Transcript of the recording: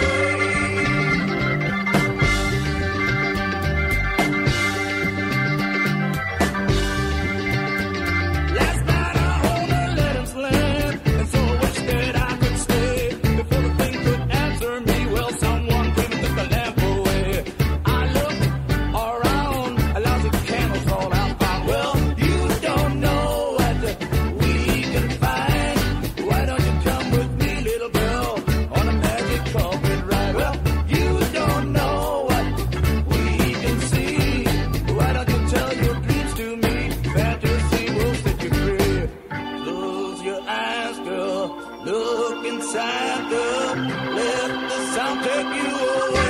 take you. side up, let the sound take you away.